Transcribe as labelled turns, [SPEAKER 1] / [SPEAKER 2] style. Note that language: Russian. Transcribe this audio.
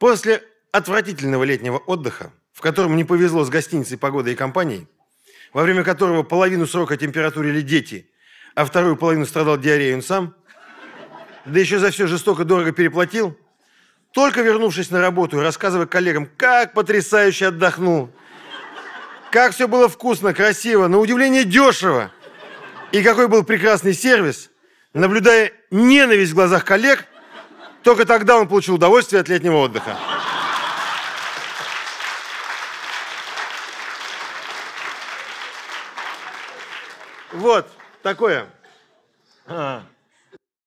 [SPEAKER 1] После отвратительного летнего отдыха, в котором не повезло с гостиницей, погодой и компанией, во время которого половину срока температурили дети, а вторую половину страдал диареей он сам, да еще за все жестоко дорого переплатил, только вернувшись на работу и рассказывая коллегам, как потрясающе отдохнул, как все было вкусно, красиво, на удивление дешево, и какой был прекрасный сервис, наблюдая ненависть в глазах коллег, только тогда он получил удовольствие от летнего отдыха. Вот, такое. А.